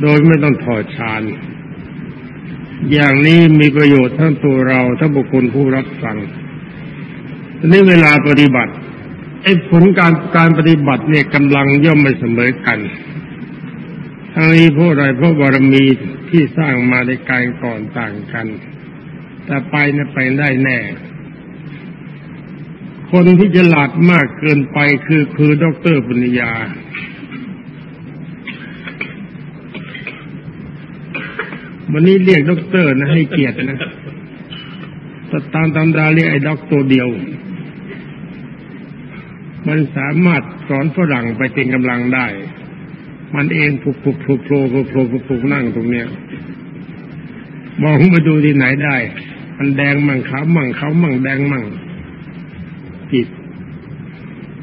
โดยไม่ต้องถอดฌาน อย่างนี้มีประโยชน์ทั้งตัวเราทั้งบุคคลผู้รับฟังทีนี้เวลาปฏิบัติไอ้ผลการการปฏิบัติเนี่ยกำลังย่อมไม่เสมอกันทั้งนี้เพราะอะไรเพราะบารมีที่สร้างมาในการก่อนต่างกัน แต่ไปนะไปได้แน่ คนที่ฉลาดมากเกินไปคือคือด็อกเตอร์ปัญญา วันนี้เรียกด็อกเตอร์นะให้เกียรตินะแต่ตามตำราเรียกไอ้ด็อกตัวเดียว มันสามารถสอนฝรั่งไปเป็นกำลังได้ มันเองผูกผูกผูกโผล่ผูกโผล่ผูกโผล่นั่งตรงเนี้ยมองมาดูที่ไหนได้ มันแดงมั่งขาวมั่งขาวมั่งแดงมั่งจิต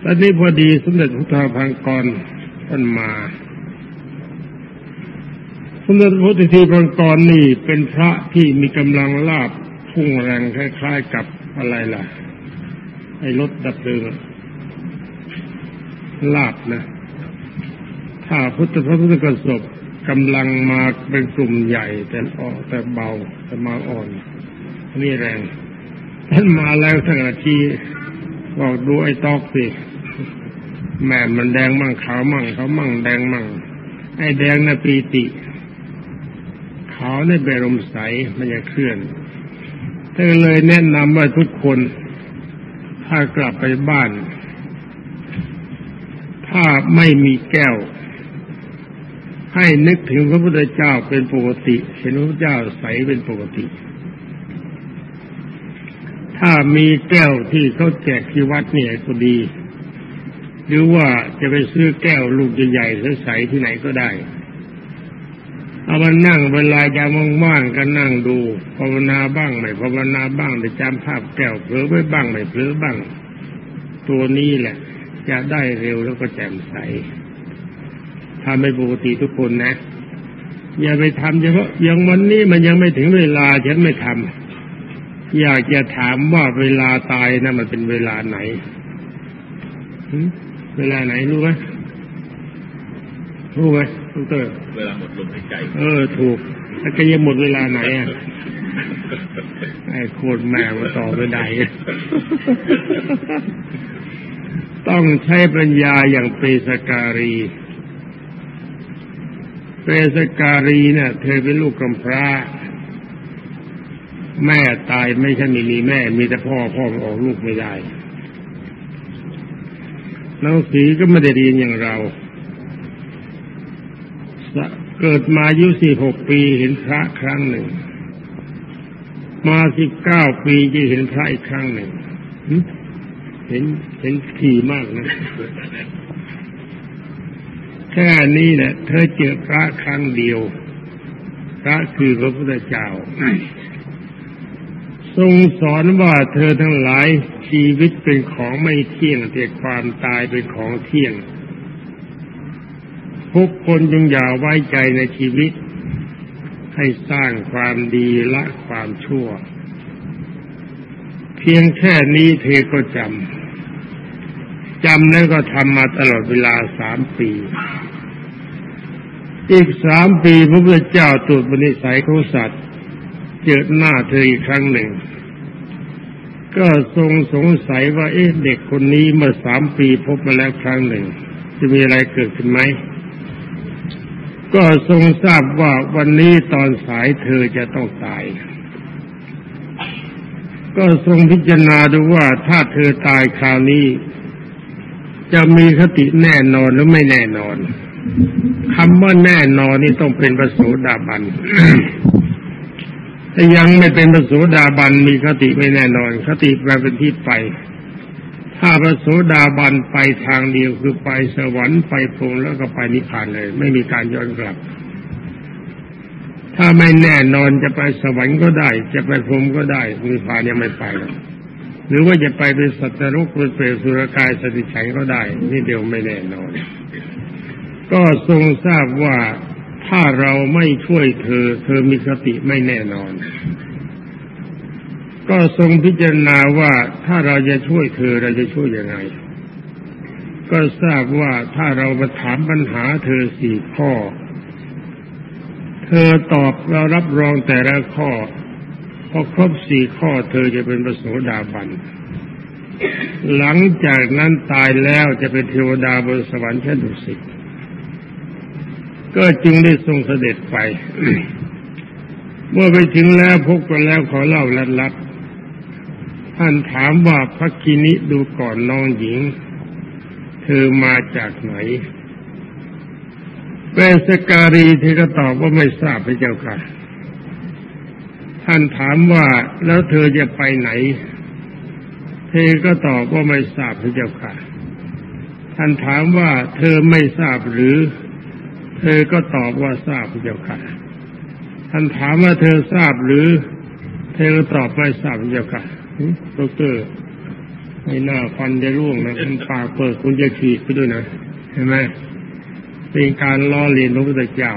ตอนนี้พอดีสมเด็จพระทาพังกรท่านมา มเด็จพระติทีพังกรนี่เป็นพระที่มีกำลังลาบพุ่งแรงคล้ายๆกับอะไรล่ะ ไอ้รถดับเพลิงลาบนะ ถ้าพุทธพระพุทธกสบกำลังมาเป็นกลุ่มใหญ่ แต่อ่อนแต่เบาแต่มาอ่อนนี่แรง ท่านมาแล้วทั้งอาทีบอกดูไอ้ตอกสิแม่มันแดงมั่งขาวมั่งเขามั่งแดงมั่งไอ้แดงน่ะปีติาวในเบรมใสมันจะเคลื่อนเธอเลยแนะนำว่าทุกคน ถ้ากลับไปบ้าน ถ้าไม่มีแก้ว ให้นึกถึงพระพุทธเจ้าเป็นปกติ เห็นพระพุทธเจ้าใสเป็นปกติ ถ้ามีแก้วที่เขาแจกที่วัดเนี่ยก็ดี หรือว่าจะไปซื้อแก้วลูกใหญ่ๆใสๆที่ไหนก็ได้ เอามานั่งเวลายามว่างๆก็นั่งดูภาวนาบ้างไม่ภาวนาบ้างแต่จำภาพแก้วเผลอไว้บ้างไม่เผลอบ้าง ตัวนี้แหละ จะได้เร็วแล้วก็แจ่มใสทำไม่ปกติทุกคนนะ อย่าไปทำเฉพาะอย่างวันนี้มันยังไม่ถึงเวลาฉันไม่ทำอยากจะถามว่าเวลาตายนะมันเป็นเวลาไหนเวลาไหนรู้ไหมรู้ไหม ดรเวลาหมดลมหายใจ เออ ถูกแล้วก็ยังหมดเวลาไหนอะไอ้โคตรแม่มาต่อไม่ได้ต้องใช้ปัญญาอย่างเปสการี เปสการีเนี่ยเธอเป็นลูกกำพร้า แม่ตายไม่ใช่มีมีแม่ มีแต่พ่อพ่อออกลูกไม่ได้หนังสีก็ไม่ได้เรียนอย่างเราสะ เกิดมาอายุสี่หกปีเห็นพระครั้งหนึ่ง มาสิบเก้าปีจะเห็นพระอีกครั้งหนึ่งหึเห็นเห็นถี่มากนะแค่นี้แหละเธอเจอพระครั้งเดียว พระคือพระพุทธเจ้าทรงสอนว่าเธอทั้งหลายชีวิตเป็นของไม่เที่ยงแต่ความตายเป็นของเที่ยง ทุกคนจึงอย่าไว้ใจในชีวิต ให้สร้างความดีละความชั่ว เพียงแค่นี้เธอก็จำจำแล้วก็ทำมาตลอดเวลาสามปี อีกสามปีพระพุทธเจ้าตรวจบนิสัยของสัตว์ เจอหน้าเธออีกครั้งหนึ่ง ก็ทรงสงสัยว่าเอ๊ะเด็กคนนี้เมื่อสามปีพบมาแล้วครั้งหนึ่ง จะมีอะไรเกิดขึ้นไหม ก็ทรงทราบว่าวันนี้ตอนสายเธอจะต้องตาย ก็ทรงพิจารณาดูว่าถ้าเธอตายคราวนี้ จะมีคติแน่นอนหรือไม่แน่นอนคำว่าแน่นอนนี่ต้องเป็นประโสดาบันถ้ายังไม่เป็นประโสดาบันมีคติไม่แน่นอน คติแปลเป็นที่ไป ถ้าประโสดาบันไปทางเดียวคือไปสวรรค์ไปพรมแล้วก็ไปนิพพานเลย ไม่มีการย้อนกลับ ถ้าไม่แน่นอนจะไปสวรรค์ก็ได้ จะไปพรมก็ได้นิพพานยังไม่ไปหรอกหรือว่าจะไปเป็นสัตว์นรกเป็นเปรตสุรกายสติฉันก็ได้ นี่เดียวไม่แน่นอน ก็ทรงทราบว่าถ้าเราไม่ช่วยเธอ เธอมีคติไม่แน่นอน ก็ทรงพิจารณาว่าถ้าเราจะช่วยเธอเราจะช่วยยังไง ก็ทราบว่าถ้าเรามาถามปัญหาเธอสี่ข้อ เธอตอบเรารับรองแต่ละข้อพอครบสี่ข้อเธอจะเป็นประโสดาบัน หลังจากนั้นตายแล้วจะเป็นเทวดาบนสวรรค์ชั้นดุสิตก็จึงได้ทรงเสด็จไป เมื่อไปถึงแล้วพบกันแล้วขอเล่าลัดลัด ท่านถามว่าพระกินิดูก่อนน้องหญิง เธอมาจากไหนเวสการีเธอก็ตอบว่าไม่ทราบพระเจ้าค่ะ ท่านถามว่าแล้วเธอจะไปไหน เธอก็ตอบว่าไม่ทราบพระเจ้าค่ะ ท่านถามว่าเธอไม่ทราบหรือ เธอก็ตอบว่าทราบพระเจ้าค่ะ ท่านถามว่าเธอทราบหรือ เธอก็ตอบไม่ทราบพระเจ้าค่ะ ดรเตอร์ให้หน้าฟันจะร่วงนะคุณปากเปิดคุณจะฉีกไปด้วยนะเห็นไหมเป็นการล้อเลียนพระพุทธเจ้า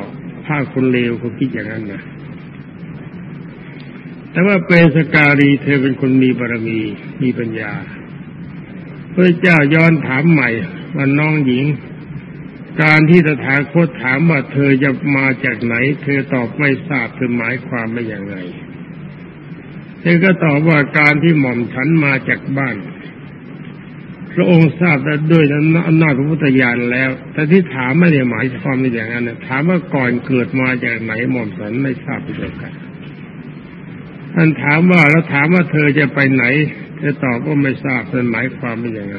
ถ้าคนเลวเขาคิดอย่างนั้นนะแต่ว่าเปสการีเธอเป็นคนมีบารมีมีปัญญาพระเจ้าย้อนถามใหม่ว่าน้องหญิง การที่ตถาคตถามว่าเธอจะมาจากไหน เธอตอบไม่ทราบเธอหมายความไม่อย่างไร เธอก็ตอบว่าการที่หม่อมฉันมาจากบ้าน พระองค์ทราบแล้วด้วยอำนาจพระพุทธญาณแล้ว แต่ที่ถามไม่ได้หมายความในอย่างนั้นถามว่าก่อนเกิดมาจากไหนหม่อมสันไม่ทราบเดียวกันท่านถามว่าแล้วถามว่าเธอจะไปไหน เธอตอบว่าไม่ทราบเป็นหมายความเป็นยังไง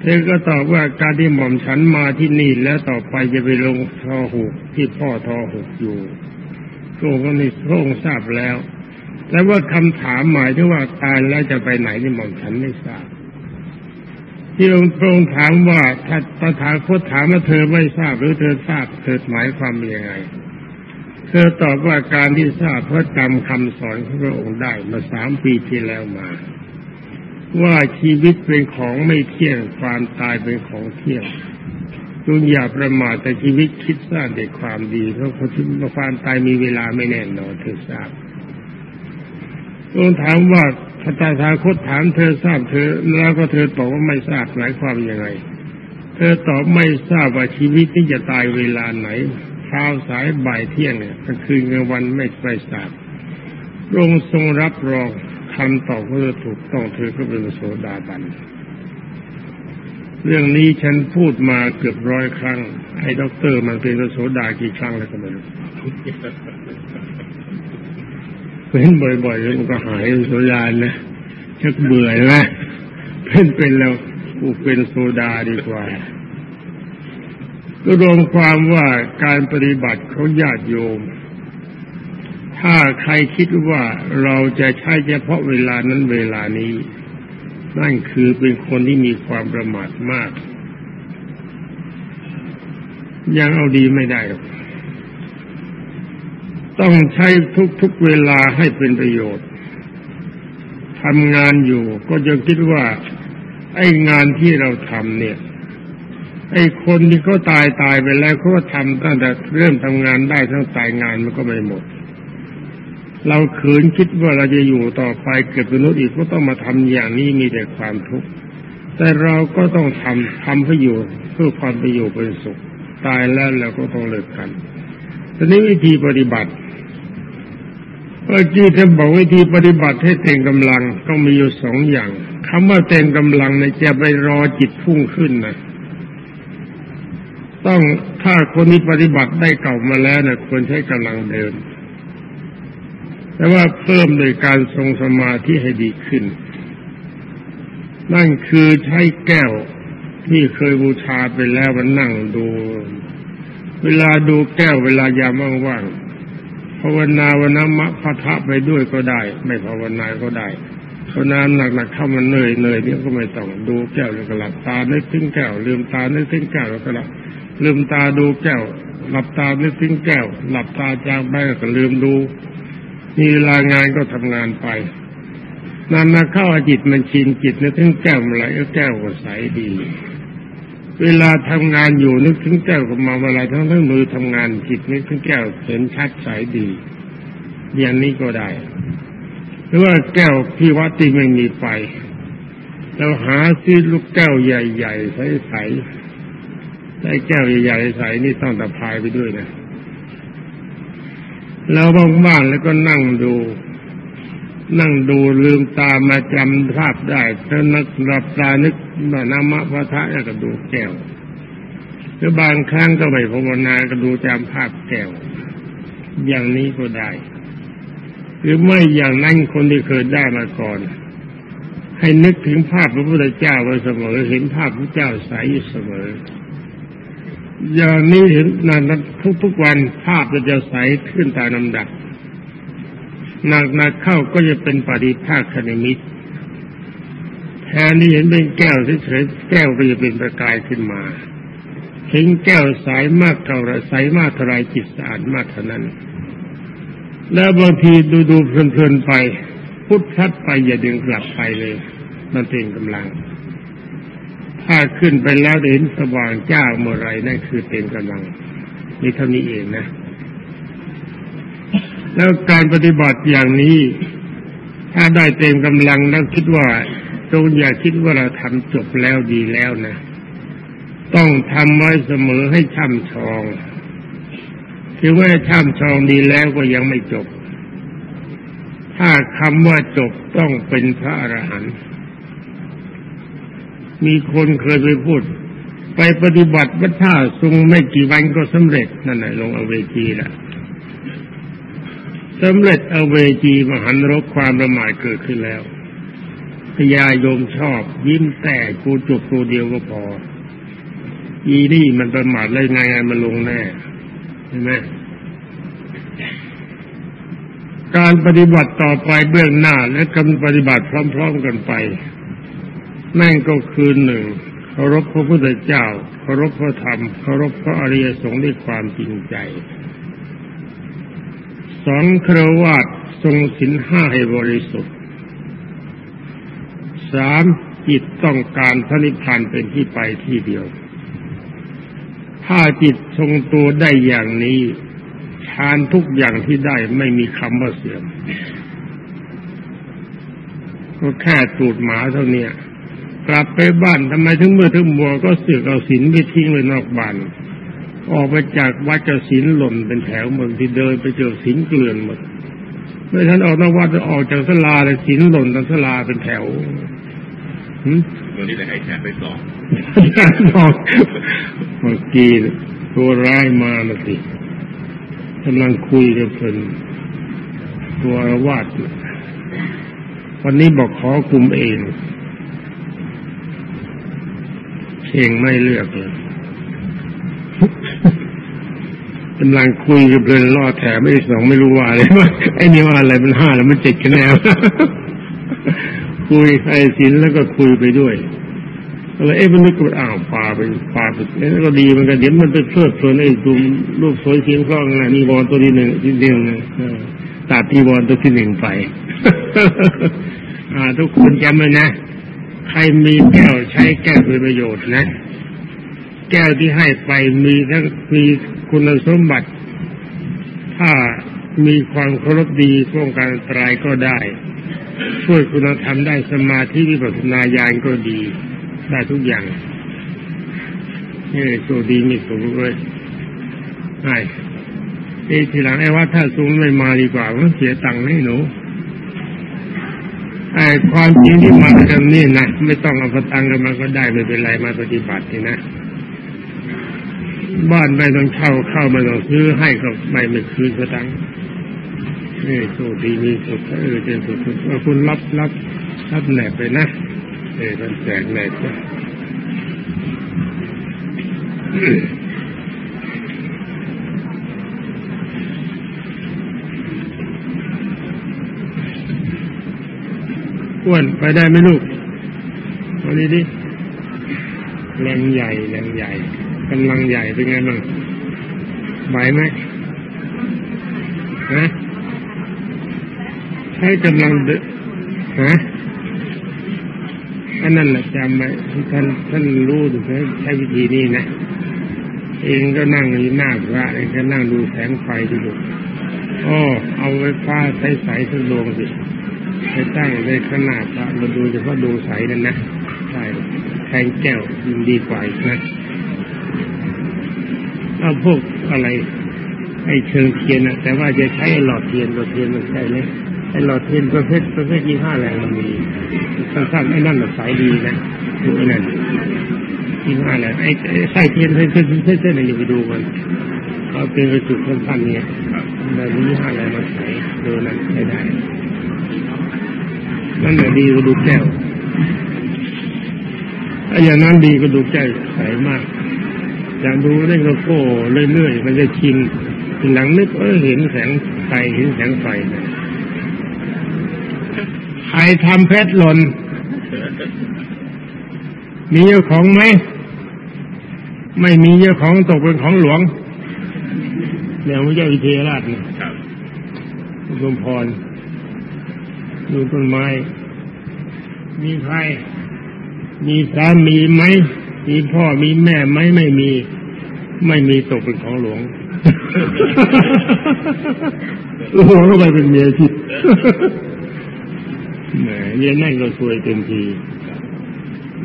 เธอก็ตอบว่าการที่หม่อมฉันมาที่นี่แล้วต่อไปจะไปลงทอหุกที่พ่อทอหุกอยู่พระองค์ก็นี่พระองค์ทราบแล้ว แต่ว่าคำถามหมายถึงว่าตายแล้วจะไปไหนที่หม่อมฉันไม่ทราบที่องค์ทรงถามว่าถ้าตถาคตถามว่าเธอไม่ทราบหรือเธอทราบเธอหมายความยังไง เธอตอบว่าการที่ทราบเพราะจำคำสอนของพระองค์ได้มาสามปีที่แล้วมา ว่าชีวิตเป็นของไม่เที่ยงความตายเป็นของเที่ยงจงอย่าประมาทแต่ชีวิตคิดสร้างแต่ความดีเพราะความตายมีเวลาไม่แน่นอนเธอทราบ องค์ถามว่าพระตาทาคตถามเธอทราบเธอ แล้วก็เธอตอบว่าไม่ทราบหมายความยังไง เธอตอบไม่ทราบว่าชีวิตนี้จะตายเวลาไหนเช้าสายบ่ายเที่ยงเนี่ยกลางคืนกลางวันไม่ไปทราบรงทรงรับรองคำตอบของเธอถูกต้องเธอก็เป็นโสดาบันเรื่องนี้ฉันพูดมาเกือบร้อยครั้งให้ด็อกเตอร์มันเป็นโสดากี่ครั้งแล้วก็ไม่รู้ เห็นบ่อยๆแล้วมันก็หายโสดานะชักเบื่อนะเป็นเป็นแล้วกูเป็นโสดาดีกว่าก็รวมความว่าการปฏิบัติของญาติโยม ถ้าใครคิดว่าเราจะใช้เฉพาะเวลานั้นเวลานี้ นั่นคือเป็นคนที่มีความประมาทมาก ยังเอาดีไม่ได้หรอก ต้องใช้ทุกๆเวลาให้เป็นประโยชน์ทำงานอยู่ก็จะคิดว่า ไอ้งานที่เราทำเนี่ย ไอ้คนที่เขาตายตายไปแล้วเขาทำตั้งแต่เริ่มทำงานได้ทั้งตายงานมันก็ไม่หมด เราขืนคิดว่าเราจะอยู่ต่อไปเกิดเป็นนุษย์อีกก็ต้องมาทำอย่างนี้มีแต่ความทุกข์แต่เราก็ต้องทำทำเพื่ออยู่เพื่อความไปอยู่เป็นสุข ตายแล้วเราก็ต้องเลิกกันทีนี้วิธีปฏิบัติ เมื่อกี้ท่านบอกวิธีปฏิบัติให้เต็มกำลังต้องมีอยู่สองอย่างคำว่าเต็มกำลังเนี่ยจะไปรอจิตพุ่งขึ้นนะต้องถ้าคนนี้ปฏิบัติได้เก่ามาแล้วเนี่ยควรใช้กำลังเดิมแต่ว่าเพิ่มโดยการทรงสมาธิให้ดีขึ้น นั่นคือใช้แก้วที่เคยบูชาไปแล้วมันนั่งดู เวลาดูแก้วเวลายามว่างๆ ภาวนาวันน้ำมะพะทะไปด้วยก็ได้ ไม่ภาวนาก็ได้ภาวนาหนักๆเข้ามันเหนื่อยเหนื่อยเนี่ยก็ไม่ต้องดูแก้วแล้วก็หลับตานึกถึงแก้วลืมตานึกถึงแก้วแล้วก็หลับลืมตาดูแก้ว หลับตานึกถึงแก้ว หลับตาจางไปก็ลืมดูมีลางานก็ทำงานไปนานมาเข้าจิตมันชินจิตนึกถึงแก้วอะไรก็แก้วก็ใสดี เวลาทำงานอยู่นึกถึงแก้วกับมาเวลาทั้งทั้งมือทำงานจิตนึกถึงแก้วเห็นชัดใสดี อย่างนี้ก็ได้ หรือว่าแก้วที่วัดที่ไม่มีไฟเราหาซื้อลูกแก้วใหญ่ๆใสๆได้แก้วใหญ่ๆใสนี่ต้องตะพายไปด้วยนะแล้วว่างๆแล้วก็นั่งดู นั่งดูลืมตามาจำภาพได้ถ้านักหลับตานึกว่านามะพระทะก็ดูแก้วหรือบางครั้งก็ไม่ภาวนาก็ดูจำภาพแก้ว อย่างนี้ก็ได้ หรือไม่อย่างนั้นคนที่เคยได้มาก่อน ให้นึกถึงภาพพระพุทธเจ้าไว้เสมอ เห็นภาพพระเจ้าใสอยู่เสมอ อย่างนี้เห็นนานทุกๆวันภาพจะใสขึ้นตามลำดับ หนักหนักเข้าก็จะเป็นปฏิภาคคณิมิตแทนที่เห็นเป็นแก้วเฉยๆแก้วก็จะเป็นประกายขึ้นมาเห็นแก้วใสมากเท่าไรใสมากเท่าไรจิตสะอาดมากเท่านั้น แล้วบางทีดูดูเพลินๆไป พุทธัดไปอย่าดึงกลับไปเลย มันเป็นกำลัง ถ้าขึ้นไปแล้วเห็นสว่างจ้าเมื่อไรนั่นคือเต็มกำลังนี่เท่านี้เองนะ แล้วการปฏิบัติอย่างนี้ ถ้าได้เต็มกำลังแล้วคิดว่าจงอย่าคิดว่าเราทำจบแล้วดีแล้วนะ ต้องทำไว้เสมอให้ช่ำชองถือว่าช่ำชองดีแล้วก็ยังไม่จบ ถ้าคำว่าจบต้องเป็นพระอรหันต์มีคนเคยไปพูด ไปปฏิบัติวัฏท่าทรงไม่กี่วันก็สำเร็จนั่นแหละลงอเวจีละ สำเร็จเอาเวจีมหันรกความประมาทเกิดขึ้นแล้วพญายมชอบยิ้มแต่กูจบตัวเดียวก็พอ อีนี่มันประมาทได้ไงมันลงแน่เห็นไหมการปฏิบัติต่อไปเบื้องหน้าและการปฏิบัติพร้อม ๆกันไป นั่นก็คือหนึ่งเคารพพระพุทธเจ้าเคารพพระธรรมเคารพพระอริยสงฆ์ด้วยความจริงใจ สองครวาตทรงสินห้าให้บริสุทธิ์สามจิตต้องการพระนิพพานเป็นที่ไปที่เดียว ถ้าจิตทรงตัวได้อย่างนี้ฌานทุกอย่างที่ได้ไม่มีคำว่าเสื่อม ก็แค่ตูดหมาเท่านี้กลับไปบ้านทำไมถึงเมื่อถึงบัวก็เสือกเอาศีลไปทิ้งไว้นอกบ้าน ออกไปจากวัดจะศีลหล่นเป็นแถวเมืองที่เดินไปเจอศีลเกลื่อนหมดเมื่อท่านออกนอกวัดจะออกจากสลาเลยศีลหล่นตามสลาเป็นแถววันนี้เลยให้แขนไปสองบอกเมื่อกี้ตัวร้ายมาละสิกำลังคุยกับเพิ่นตัววาดวันนี้บอกขอกลุ่มเองเองไม่เลือกเลย กำลังคุยกับเพื่อนล่อแถมไม่สองไม่รู้ว่าอะไรว่าไอ้นี่ว่าอะไรมันห้าแล้วมันเจ็ดกันแนวคุยไอ้สินแล้วก็คุยไปด้วยอะไรเอ้มันนึกว่าอ้าวป่าไปป่าไปแล้วก็ดีมันก็เดี๋ยวมันไปเพลิดเพลินไอ้ดูรูปสวยเสียงคล้องนะนี่บอลตัวที่หนึ่งที่เดียวนะตัดที่บอลตัวที่หนึ่งไปทุกคนจำไว้นะ ใครมีแก้วใช้แก้วเป็นประโยชน์นะ แก้วที่ให้ไปมีทั้งมีคุณสมบัติ ถ้ามีความเคารพดีป้องกันตรายก็ได้ ช่วยคุณธรรมได้สมาธิวิปัสสนาญาณก็ดี ได้ทุกอย่างนี่ตัวดีมีสูงเลยใช่ไอ้ทีหลังไอ้ว่าถ้าสูงไม่มาดีกว่ามันเสียตังค์ให้หนูไอ้ความจริงที่มากันนี่นะไม่ต้องเอาตังค์กันมาก็ได้ไม่เป็นไรมาปฏิบัตินี่นะ บ้านไม่ต้องเช่าเข้าไม่ต้องซื้อให้ก็ไม่ไม่คืนสตังค์นี่โชคดีมีสุดเออเจนสุดว่าคุณรับรับรับแหนบไปนะเออมันแสงแหลกจ้ะอ้วนไปได้ไหมลูกวันนี้ดิแรงใหญ่แรงใหญ่ กำลังใหญ่เป็นไงบ้างไหวไหมฮะใช้กำลังเดฮะอันนั้นแหละจำไว้ท่านท่านรู้ถึงใช้วิธีนี้นะ เองก็นั่งอยู่หน้าพระเองก็นั่งดูแสงไฟดูดูโอ้เอาไว้ฟ้าใช้สสักดวงสิไปตั้งในขนาดพระมาดูเฉพาะดวงใสนั่นนะใช่แทงแก้วยินดีกว่านะ เอาพวกอะไร ไอ้เชิงเทียนนะแต่ว่าจะใช้หลอดเทียนหลอดเทียนมันใช่ไหมไอ้หลอดเทียนประเภทประเภทยี่ห้าแรงมันมีสั้นๆไอ้นั่นแบบสายดีนะดูไอ้นั่นยี่ห้าแรงไอ้ไส้เทียนเส้นเส้นเส้นเส้นอะไรอยู่ไปดูมันเขาเป็นกระจุกสั้นๆเนี่ยแบบนี้ห้าแรงมันใส่ดูนั่นใช้ได้นั่นแหละดีกว่าดูแก้วไอ้อย่างนั้นดีก็ดูแก้วใสมาก อย่างดูเล่นโลโก้เรื่อยๆมันจะชินหลังนึกเออเห็นแสงไฟเห็นแสงไฟใครทำเพชรหล่นมีเจ้าของไหมไม่มีเจ้าของตกเป็นของหลวงเดี๋ยวพระเจ้าวิเทราชนี่ยครับสมพรดูต้นไม้ มีใคร มีสามีไหม มีพ่อมีแม่ไหมไม่มี ไม่มีตกเป็นของหลวงหลวงก็ไปเป็นเมียที่แหมเมียนั่นก็สวยเต็มที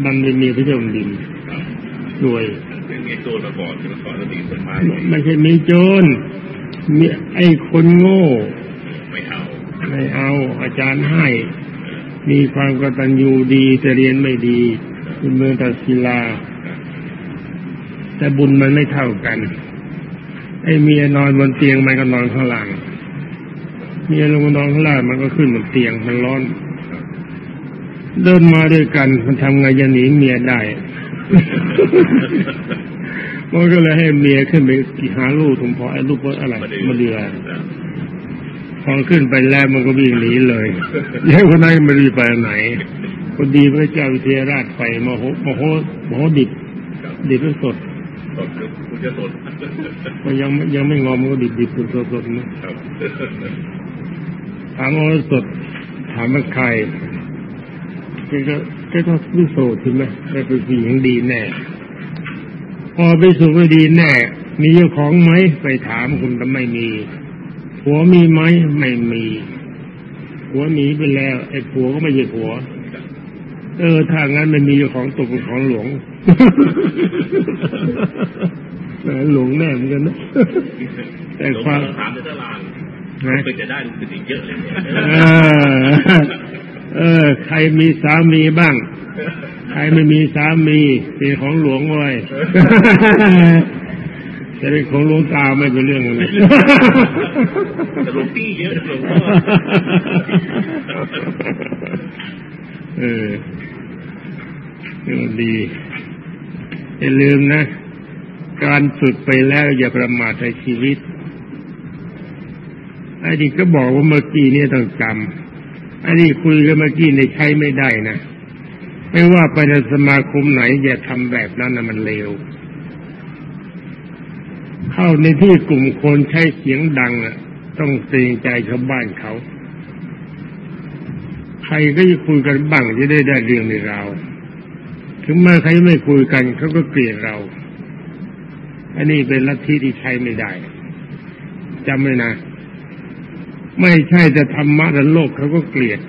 มันเป็นเมียพระเจ้าแผ่นดินสวยเป็นไงโจรมาก่อนมาก่อนแล้วตีต้นไม้ไม่ใช่มีโจรมีไอ้คนโง่ ไม่เอา ไม่เอา อาจารย์ให้ มีความกตัญญูดีแต่เรียนไม่ดีเป็นเมืองตัดศิลา แต่บุญมันไม่เท่ากัน ไอ้เมียนอนบนเตียงมันก็นอนข้างล่าง เมียลงนอนข้างล่างมันก็ขึ้นบนเตียงมันร้อน เดินมาด้วยกัน มันทำไงจะหนีเมียได้ มันก็เลยให้เมียขึ้นไปหาลูกถุงพอไอ้ลูกว่าอะไรมาเดือพอขึ้นไปแล้วมันก็วิ่งหนีเลยยัยคนนั้นไม่รีบไปไหนคนดีพระเจ้าวิเทหราชไปมโหมโหมโหดิบดิบสด สดคุณจะสดมันยังไม่ยังไม่งอมมันก็ดิบดิบสดสดสดนะครับถามว่าสดถามว่าใครแกก็แกก็วิโสดใช่ไหมแกเป็นผู้หญิงดีแน่พอไปสู่ก็ดีแน่ มีเจ้าของไหมไปถามคุณแต่ไม่มีผัวมีไหมไม่มีผัวหนีไปแล้วไอ้ผัวก็ไม่ใช่ผัว เออถ้างั้นไม่มีเจ้าของตกเป็นของหลวงแหมหลวงแน่เหมือนกันนะแต่ความถามในตลาดนะเป็นจะได้รู้สึกอีกเยอะเลยเนี่ยเออเออ ใครมีสามีบ้าง ใครไม่มีสามีเป็นของหลวงไว้ยจะเป็นของหลวงตาไม่เป็นเรื่องเลยแต่หลวงพี่เยอะหลวงพ่อเออเออดี อย่าลืมนะ การฝึกไปแล้วอย่าประมาทในชีวิตไอ้ที่ก็บอกว่าเมื่อกี้เนี่ยต้องจำไอ้ที่คุยกันเมื่อกี้เนี่ยใช้ไม่ได้นะไม่ว่าไปในสมาคมไหน อย่าทำแบบนั้นนะมันเลวเข้าในที่กลุ่มคนใช้เสียงดังอะ ต้องเกรงใจชาวบ้านเขา ใครก็จะคุยกันบ้างจะได้ได้เรื่องในเราว ถึงแม้ใครไม่คุยกันเขาก็เกลียดเรา อันนี้เป็นลัทธิที่ใช้ไม่ได้จำไว้นะ ไม่ใช่แต่ธรรมะแต่โลกเขาก็เกลียด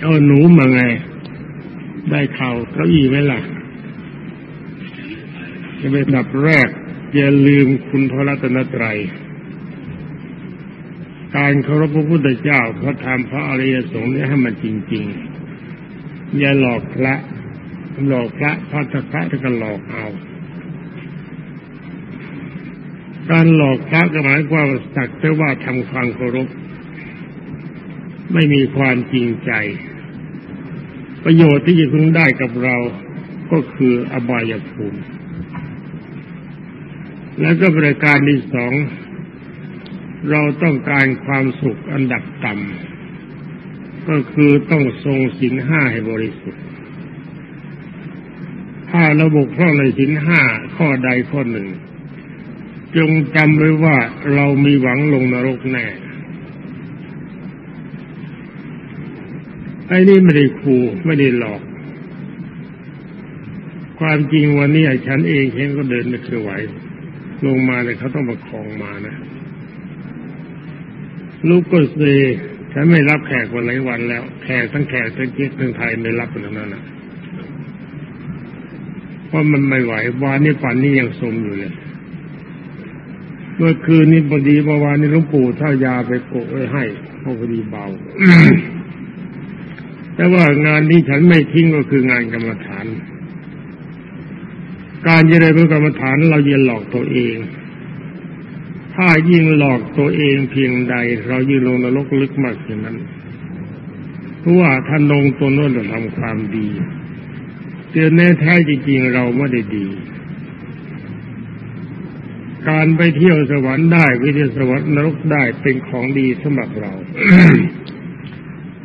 เอาหนูมาไง ได้เข่าเก้าอี้ไหมล่ะ จะเป็นดับแรก อย่าลืมคุณพระรัตนตรัยการเคารพพระพุทธเจ้าพระธรรมพระอริยสงฆ์นี่ให้มันจริง ๆ อย่าหลอกพระ หลอกพระพระพระถ้าก็หลอกเอาการหลอกพระก็หมายความว่าสักแต่ว่าทำความเคารพไม่มีความจริงใจ ประโยชน์ที่จะพึงได้กับเราก็คืออบายภูมิ แล้วก็ประการที่สอง เราต้องการความสุขอันดับต่ำ ก็คือต้องทรงสินห้าให้บริสุทธิ์ ถ้าเราบกพร่องในสินห้าข้อใดข้อหนึ่ง จงจำไว้ว่าเรามีหวังลงนรกแน่ไอ้นี่ไม่ได้ขู่ไม่ได้หลอก ความจริงวันนี้ฉันเองฉันก็เดินไม่เคยไหว ลงมาเลยเขาต้องประคองมานะ ลูกก็เซ ฉันไม่รับแขกวันหลายวันแล้ว แขกทั้งแขกทั้งเจ๊กทั้งไทยไม่รับกันทั้งนั้นนะเพราะมันไม่ไหววานนี้ฝันนี้ยังสมอยู่เลยเมื่อคืนนี้พอดีเมื่อวานนี้หลวงปู่เท่ายาไปโกะไว้ให้เขาพอดีเบา แต่ว่างานที่ฉันไม่ทิ้งก็คืองานกรรมฐาน การจะได้เป็นกรรมฐานเราอย่าหลอกตัวเอง ถ้ายิ่งหลอกตัวเองเพียงใด เรายิ่งลงนรกลึกมากเช่นนั้นเพราะว่าท่านลงตัวโน้นเราทำความดีเจอแน่แท้จริงๆเราไม่ได้ดี การไปเที่ยวสวรรค์ได้ไปเที่ยวสวรรค์นรกได้เป็นของดีสำหรับเรา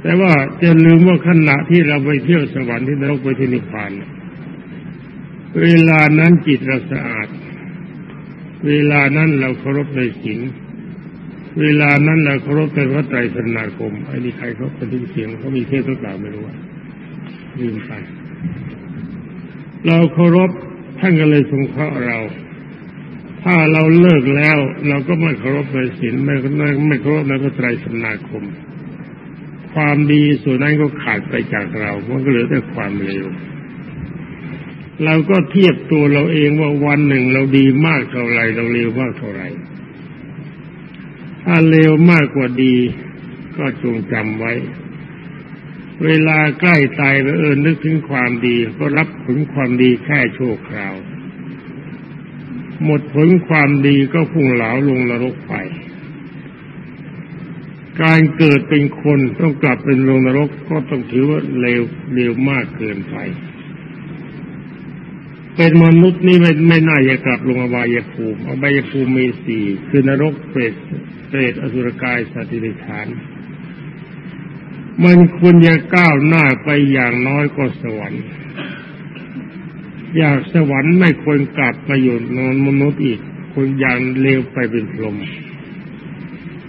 แต่ว่าจะลืมว่าขณะที่เราไปเที่ยวสวรรค์ที่นรกไปที่นิพพาน เวลานั้นจิตเราสะอาด เวลานั้นเราเคารพในศีลเวลานั้นเราเคารพในพระไตรสนาคมไอ้นี่ใครเขาเป็นที่เสียงเขามีเทศหรือเปล่าไม่รู้ว่าลืมไปเราเคารพท่านก็เลยสงเคราะห์เรา ถ้าเราเลิกแล้ว เราก็ไม่เคารพในศีลไม่ไม่เคารพในพระไตรสนาคม ความดีส่วนนั้นก็ขาดไปจากเรามันก็เหลือแต่ความเลว เราก็เทียบตัวเราเองว่าวันหนึ่งเราดีมากเท่าไรเราเลวมากเท่าไรถ้าเลวมากกว่าดี ก็จงจำไว้ เวลาใกล้ตายไปเออนึกถึงความดีก็รับผลความดีแค่โชั่วคราว หมดผลความดีก็พุ่งเหลาลงนรกไป การเกิดเป็นคนต้องกลับเป็นลงนรกก็ต้องถือว่าเลวเลวมากเกินไป เป็นมนุษย์นี่ไม่ไม่น่าจะกลับลงอบายภูมิอบายภูมิมีสี่คือนรกเปรตเปรตอสุรกายสัตว์ดิฐาน มันควรจะก้าวหน้าไปอย่างน้อยก็สวรรค์ อยากสวรรค์ไม่ควรกลับมาอยู่นอนมนุษย์อีกควรอย่างเลวไปเป็นพรหม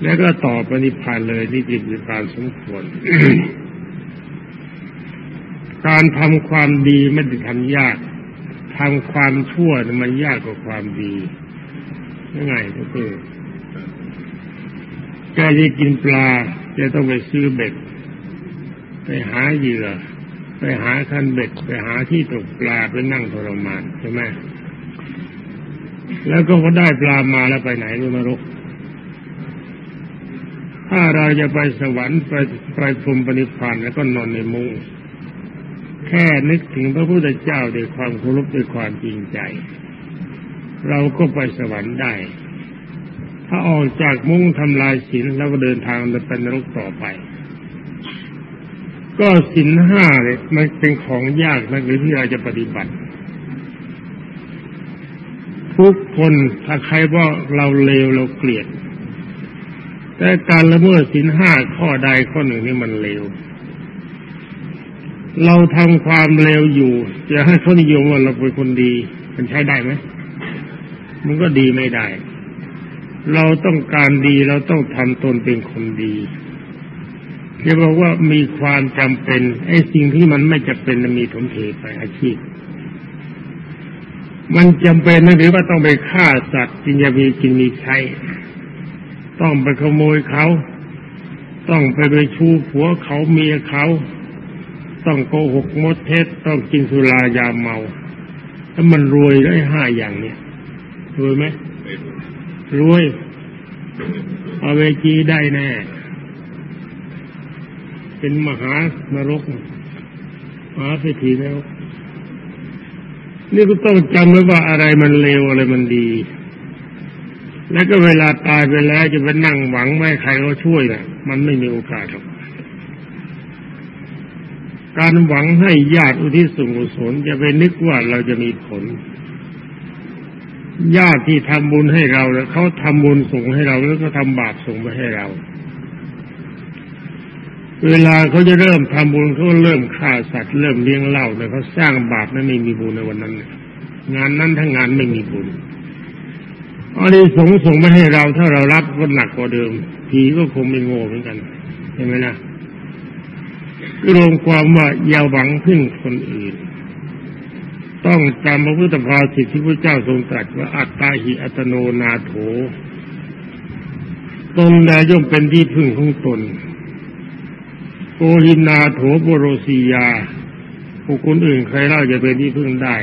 แล้วก็ต่อปณิพานเลยนี่จิตวิการสมควรการทำความดีไม่ได้ทำยาก ทำความชั่วมันยากกว่าความดียังไงก็คือแกจะกินปลาจะต้องไปซื้อเบ็ด ไปหาเหยื่อ ไปหาคันเบ็ด ไปหาที่ตกปลาไปนั่งทรมานใช่ไหมแล้วก็พอได้ปลามาแล้วไปไหนรู้นรก ถ้าเราจะไปสวรรค์ไปไปพรมปณิพานแล้วก็นอนในมุ้ง แค่นึกถึงพระพุทธเจ้าด้วยความเคารพด้วยความจริงใจ เราก็ไปสวรรค์ได้ ถ้าออกจากมุ้งทำลายศีลแล้วก็เดินทางไปนรกต่อไป ก็ศีลห้าเนี่ยมันเป็นของยากนะหรือที่เราจะปฏิบัติ ทุกคนถ้าใครว่าเราเลวเราเกลียด แต่การละเมิดศีลห้าข้อใดข้อหนึ่งนี่มันเลว เราทำความเลวอยู่จะให้เขานิยมว่าเราเป็นคนดี มันใช้ได้ไหมมันก็ดีไม่ได้ เราต้องการดีเราต้องทำตนเป็นคนดีจะบอกว่ามีความจำเป็นไอ้สิ่งที่มันไม่จะเป็นมีถมเทไปอาชีพ มันจำเป็นนะหรือว่าต้องไปฆ่าสัตว์จินจะมีกินมีใช้ ต้องไปขโมยเขา ต้องไปไปชูผัวเขาเมียเขา ต้องโกหกมดเท็จต้องกินสุรายาเมาถ้ามันรวยได้ห้าอย่างเนี่ยรวยไหมรวยเอาเวจีได้แน่ เป็นมหานรกมหาเศรษฐีแล้ว นี่ก็ต้องจำไว้ว่าอะไรมันเลวอะไรมันดี แล้วก็เวลาตายไปแล้วจะไปนั่งหวังไม่ใครเขาช่วยนะ่ะ มันไม่มีโอกาสหรอก การหวังให้ญาติอุทิศส่วนกุศลจะไปนึกว่าเราจะมีผล ญาติที่ทำบุญให้เราแล้วเขาทำบุญส่งให้เราแล้วก็ทำบาปส่งมาให้เรา เวลาเขาจะเริ่มทำบุญเขาเริ่มฆ่าสัตว์เริ่มเลี้ยงเหล้าเนี่ยเขาสร้างบาปนั้นไม่มีบุญในวันนั้น งานนั้นทั้งงานไม่มีบุญอันนี้ส่งส่งมาให้เราถ้าเรารับก็หนักกว่าเดิมผีก็คงไม่โง่เหมือนกันใช่ไหมนะ รวมความว่าอย่าหวังพึ่งคนอื่น ต้องจำพระพุทธภาษิที่พระเจ้าทรงตรัสว่าอัตตาหิอัตโนนาโถตนแลย่อมเป็นที่พึ่งของตนโกหินาโถบโรสียาผู้คนอื่นใครเล่าจะเป็นที่พึ่งได้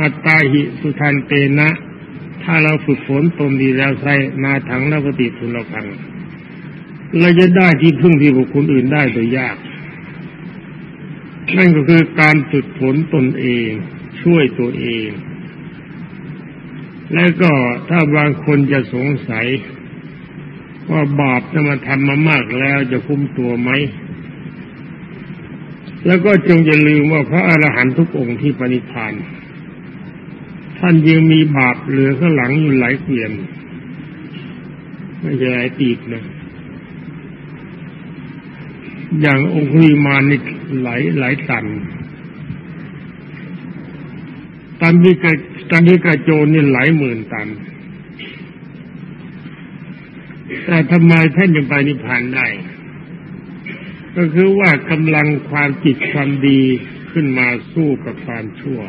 อัตตาหิสุทันเตนะ ถ้าเราฝึกฝนตนดีแล้วใส่นาถังแล้วปฏิทุนเราพัง เราจะได้ที่พึ่งที่บุคคลอื่นได้โดยยาก นั่นก็คือการฝึกฝนตนเอง ช่วยตัวเอง แล้วก็ถ้าบางคนจะสงสัย ว่าบาปจะมาทำมามากแล้วจะคุ้มตัวไหม แล้วก็จงอย่าลืมว่าพระอรหันตุทุกองค์ที่ปณิพานท่านยังมีบาปเหลือข้างหลังอยู่หลายเกวียนไม่ใช่หลายตีบนะ อย่างองคุลิมานี่หลายหลายตันตันที่กระตันที่กระโจนนี่หลายหมื่นตัน แต่ทำไมท่านยังไปนิพพานได้ ก็คือว่ากำลังความจิตความดีขึ้นมาสู้กับความชั่ว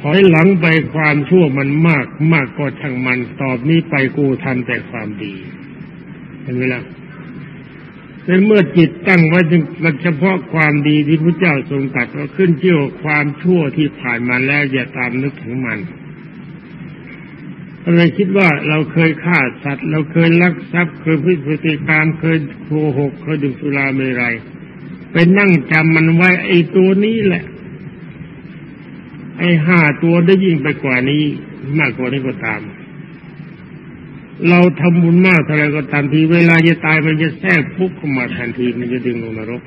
ถอยหลังไปความชั่วมันมากมากก็ช่างมัน ตอบนี้ไปกูทันแต่ความดี เห็นไหมล่ะ เป็นเมื่อจิตตั้งไว้ถึงเฉพาะความดีที่พระเจ้าทรงตรัสว่าขึ้นเชื่อความชั่วที่ผ่านมาแล้วอย่าตามนึกถึงมันเราคิดว่าเราเคยฆ่าสัตว์ เราเคยลักทรัพย์เคยพิพฤติการเคยโกหกเคยดื่มสุราเมรัยไปนั่งจำมันไว้ไอ้ตัวนี้แหละ ไอ้ห้าตัวได้ยิ่งไปกว่านี้ มากกว่านี้ก็ตาม เราทำบุญมากเท่าไรก็ตามทีเวลาจะตายมันจะแทรกพุกเข้ามาทันทีมันจะดึงลงนรก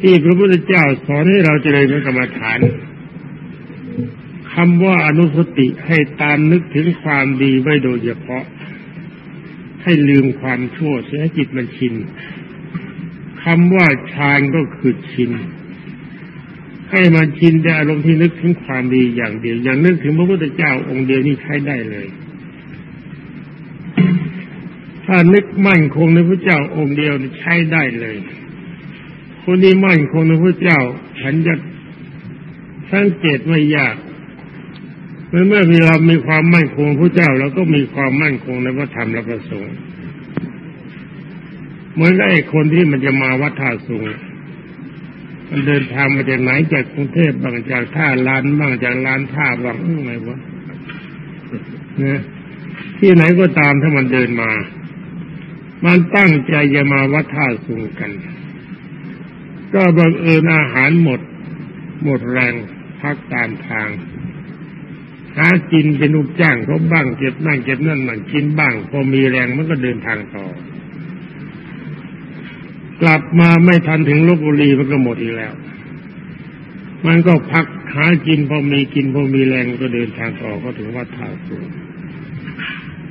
ที่พระพุทธเจ้าสอนให้เราเจริญกรรมฐานคำว่าอนุสติให้ตามนึกถึงความดีไว้โดยเฉพาะ ให้ลืมความชั่วเสียจิตมันชินคำว่าฌานก็คือชินให้มันชินแต่อารมณ์ที่นึกถึงความดีอย่างเดียว อย่างนึกถึงพระพุทธเจ้าองค์เดียวนี่ใช้ได้เลย ถ้านึกมั่นคงในพระเจ้าองค์เดียวใช้ได้เลย คนที่มั่นคงในพระเจ้าฉันจะสังเกตไม่ยากเมื่อเมื่อเรามีความมั่นคงพระเจ้าเราก็มีความมั่นคงในพระธรรมและพระสงฆ์เหมือนไอ้คนที่มันจะมาวัดท่าสูงมันเดินทางมาจากไหนจากกรุงเทพบางจากท่าลานบ้างจากลานท่าบางไงวะเนี่ยที่ไหนก็ตามถ้ามันเดินมา มันตั้งใจจะมาวัดท่าสูงกัน ก็บังเอิญอาหารหมด หมดแรงพักตามทาง หากินเป็นอุปจ้างเขาบ้างเก็บนั่งเก็บนั่นมันกินบ้าง พอมีแรงมันก็เดินทางต่อ กลับมาไม่ทันถึงลบบุรีมันก็หมดอีกแล้ว มันก็พักหากินพอมีกินพอมีแรงก็เดินทางต่อก็ถึงวัดท่าสูง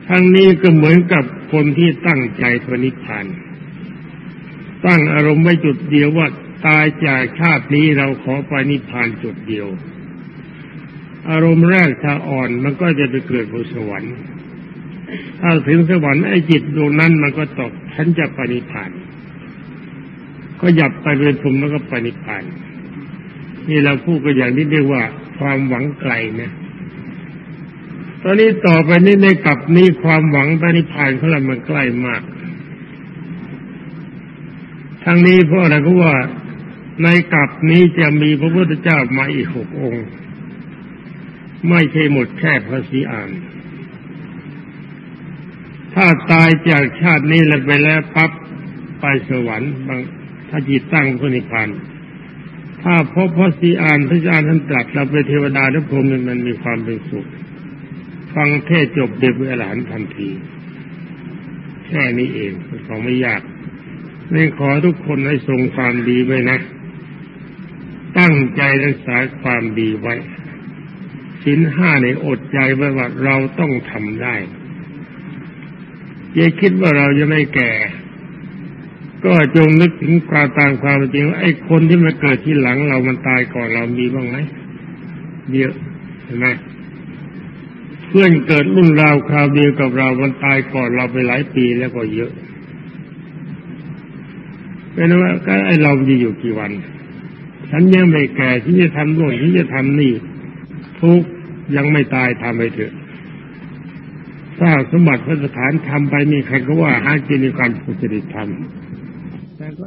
ทั้งนี้ก็เหมือนกับ คนที่ตั้งใจพระนิพพาน ตั้งอารมณ์ไว้จุดเดียวว่าตายจากชาตินี้เราขอไปนิพพานจุดเดียว อารมณ์แรกถ้าอ่อนมันก็จะไปเกิดบนสวรรค์ถ้าถึงสวรรค์ไอ้จิตดวงนั้นมันก็ตกฉันจะปนิพานก็หยับไปเป็นภูมิแล้วก็ปนิพพานนี่เราพูดกันอย่างนี้เรียกว่าความหวังไกลนะ ตอนนี้ต่อไปนี้ในกับนี้ความหวังปนิพานของเรามันใกล้มาก ทั้งนี้เพราะอะไรเพราะว่าในกับนี้จะมีพระพุทธเจ้ามาอีกหกองค์ ไม่ใช่หมดแค่พระศรีอานถ้าตายจากชาตินี้แล้วไปแล้วปั๊บไปสวรรค์บางถ้าจิตตั้งพระนิพพานถ้าพบพระศรีอานพระศรีอานท่านตรัสเราไปเทวดาทุกคนมันมีความเป็นสุข ฟังเทศจบเด็กอรหันทันที แค่นี้เองของไม่ยากนี่ขอทุกคนให้ทรงความดีไว้นะ ตั้งใจรักษาความดีไว้สินห้าในอดใจไว้ว่าเราต้องทำได้อย่าคิดว่าเราจะไม่แก่ ก็จงนึกถึงความตามความจริงไอ้คนที่มาเกิดที่หลังเรามันตายก่อนเรามีบ้างไหมเยอะเห็นไหม เพื่อนเกิดรุ่นราวคราวเดียวกับเรามันตายก่อนเราไปหลายปีแล้วก็เยอะเป็นว่าก็ไอเราจะอยู่กี่วัน ฉันยังไม่แก่ที่จะทำโน่นที่จะทำนี่ ทุกยังไม่ตายทำไปเถอะสร้างสมบัติพระสถานทำไปมีใครก็ว่าหากินในการผูจริตทำแต่ก็